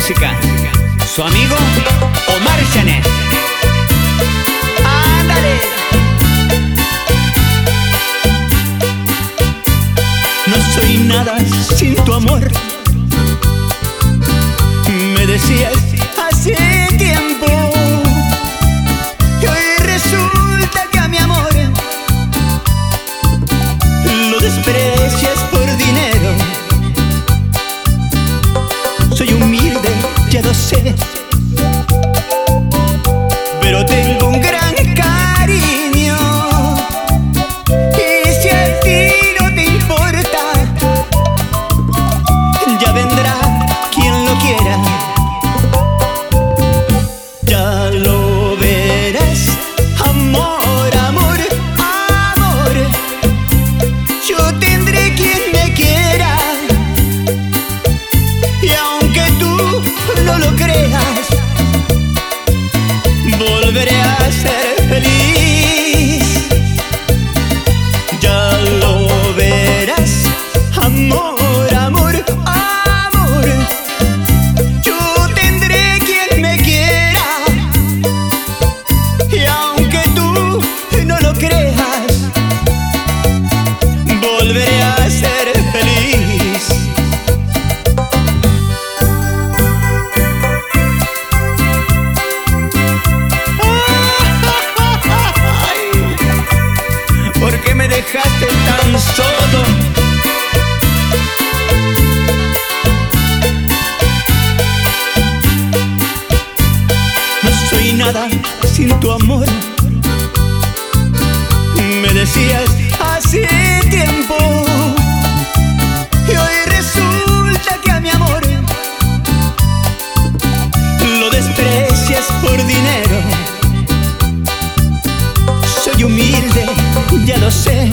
música. Su amigo Omar Janet. ¡Ándale! Humilde, volveré a ser feliz. Ya lo verás, amor, amor, amor. Yo tendré quien me quiera. Y aunque tú no lo creas, volveré a ser Me decías hace tiempo. Y hoy resulta que a mi amor lo desprecias por dinero. Soy humilde, ya lo sé.